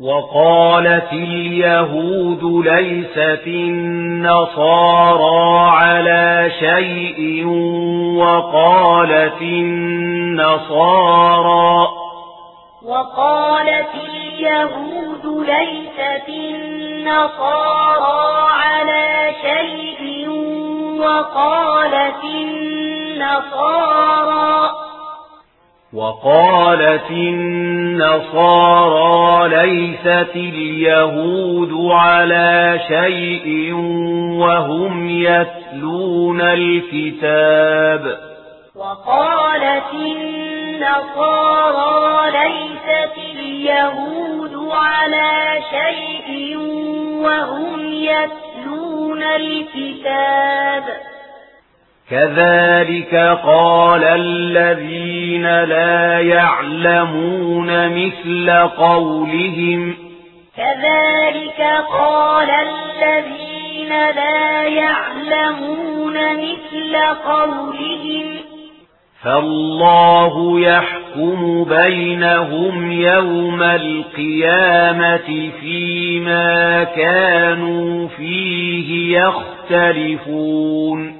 وقالت اليهود ليست النصارى على شيء وقالت النصارى وقالت اليهود ليست النصارى على شيء وقالت النصارى وقالت النصارى ليست اليهود على شيء وهم يتلون الكتاب. وقالت النصارى ليست اليهود على شيء وهم يتلون الكتاب. كذلك قال الذين لا يعلمون مثل قولهم كذلك قال الذين لا يعلمون مثل قولهم فالله يحكم بينهم يوم القيامة فيما كانوا فيه يختلفون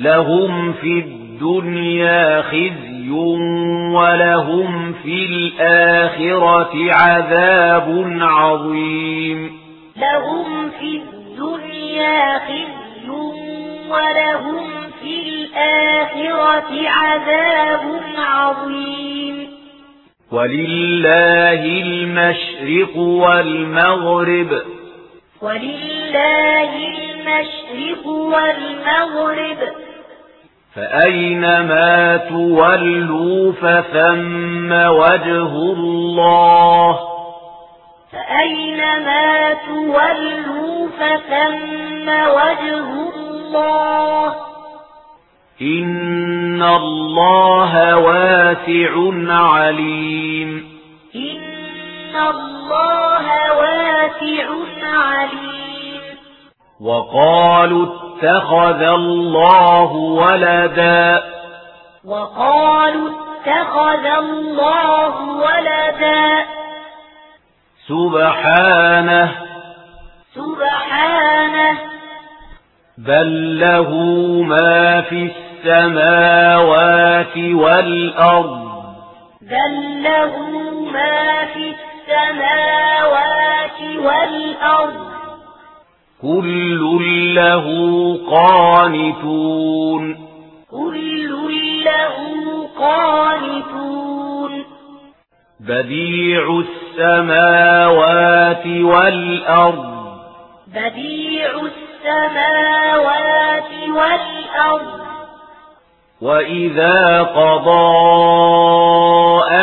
لهم في الدنيا خزي ولهم في الآخرة عذاب عظيم لهم في الدنيا خزي ولهم في الآخرة عذاب عظيم ولله المشرق والمغرب ولله المشرق والمغرب فأينما تولوا فثم وجه الله فأينما تولوا فثم وجه الله إن الله واسع عليم إن الله واسع عليم وقالوا اتخذ الله ولدا. وقالوا اتخذ الله ولدا. سبحانه. سبحانه. بل له ما في السماوات والأرض. بل له ما في السماوات والأرض. كل له قانتون كل له قانتون بديع السماوات والأرض بديع السماوات والأرض وَإِذَا قَضَى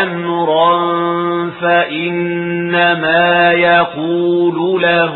أَمْرًا فَإِنَّمَا يَقُولُ لَهُ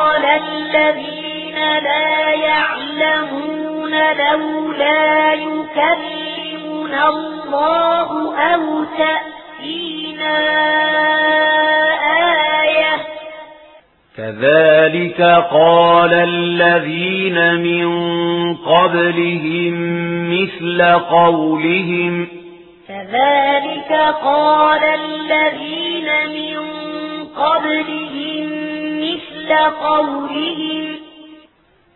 الذين لا يعلمون لولا يكلمنا الله أو تأتينا آية. كذلك قال الذين من قبلهم مثل قولهم. كذلك قال الذين من قبلهم قولهم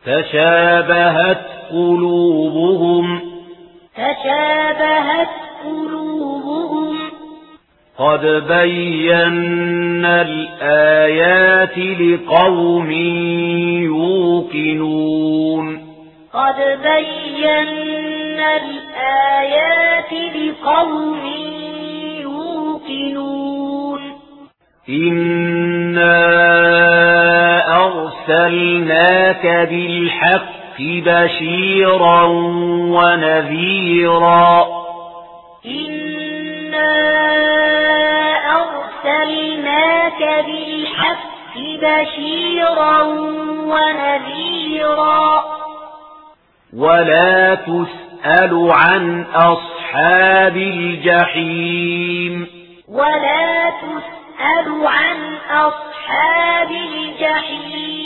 تشابهت قلوبهم. تشابهت قلوبهم قد بينا الآيات لقوم يوقنون. قد بينا الآيات لقوم يوقنون. إن أرسلناك بالحق بشيرا ونذيرا. إنا أرسلناك بالحق بشيرا ونذيرا. ولا تسأل عن أصحاب الجحيم. ولا تسأل عن أصحاب الجحيم.